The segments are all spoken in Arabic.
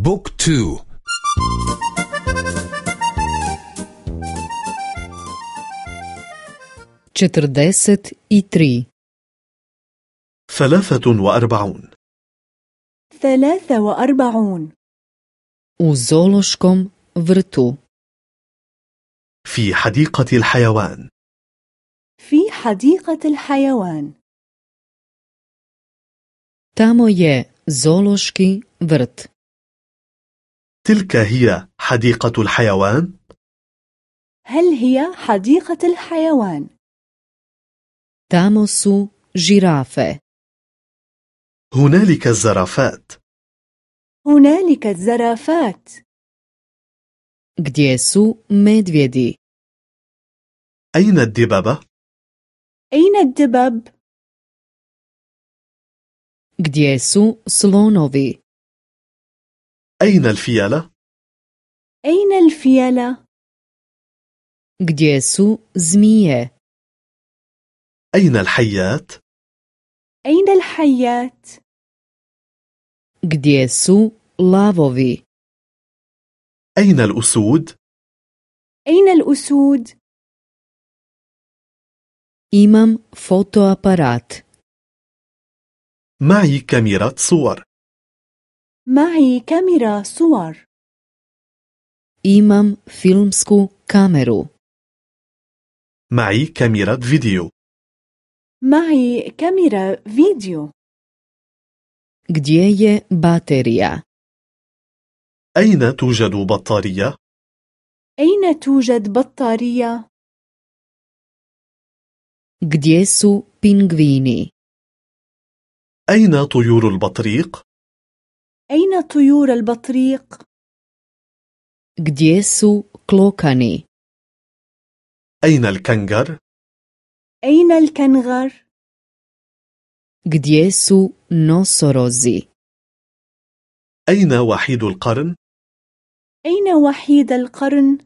بوك تو. četrdeset i tri ثلاثة وأربعون. ثلاثة وأربعون. u zoološkom vrtu في حديقة الحيوان. في حديقة الحيوان. tamo je zoološki vrt تلك هي حديقة الحيوان هل هي حديقة الحيوان؟ su žirafe هنالك الزرافات هنالك الزرافات gdje su medvjedi أين الدببة؟ أين الدبب؟ gdje su slonovi أين الفيلة؟ أين الفيلة؟ gdje su zmije أين الحيات؟ أين الحيات؟ gdje su lavovi أين الأسود؟ أين الأسود؟ imam fotoaparat معي كاميرا صور معي كاميرا صور imam filmsku kameru معي كاميرا فيديو معي كاميرا فيديو gdje je baterija أين توجد بطارية؟ أين توجد بطارية؟ gdje su pingvini أين طيور البطريق؟ أين طيور البطريق؟ gdje su klokani أين الكنغر؟ أين الكنغر؟ gdje su nosorozi أين وحيد القرن؟ أين وحيد القرن؟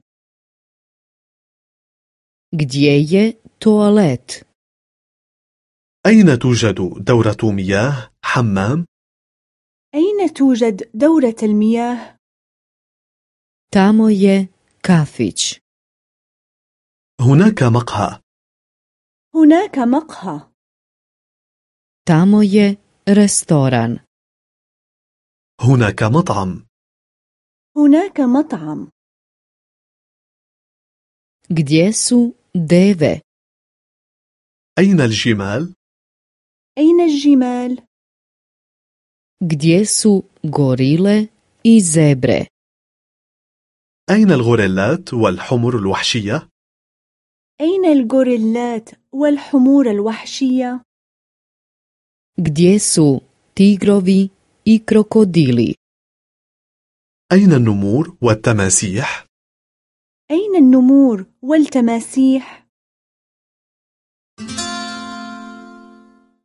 gdje je toalet أين توجد دورة مياه؟ حمام؟ أين توجد دورة المياه؟ tamo je kafić. هناك مقهى. هناك مقهى. Tamo je restoran. هناك مطعم. هناك مطعم. Gdje su deve? أين الجمال؟ أين الجمال؟ Gdje su gorile i zebre أين الغوريلات والحمر الوحشية؟ أين الغوريلات والحمور الوحشية؟ gdje su tigrovi i krokodili أين النمور والتماسيح؟ أين النمور والتماسيح؟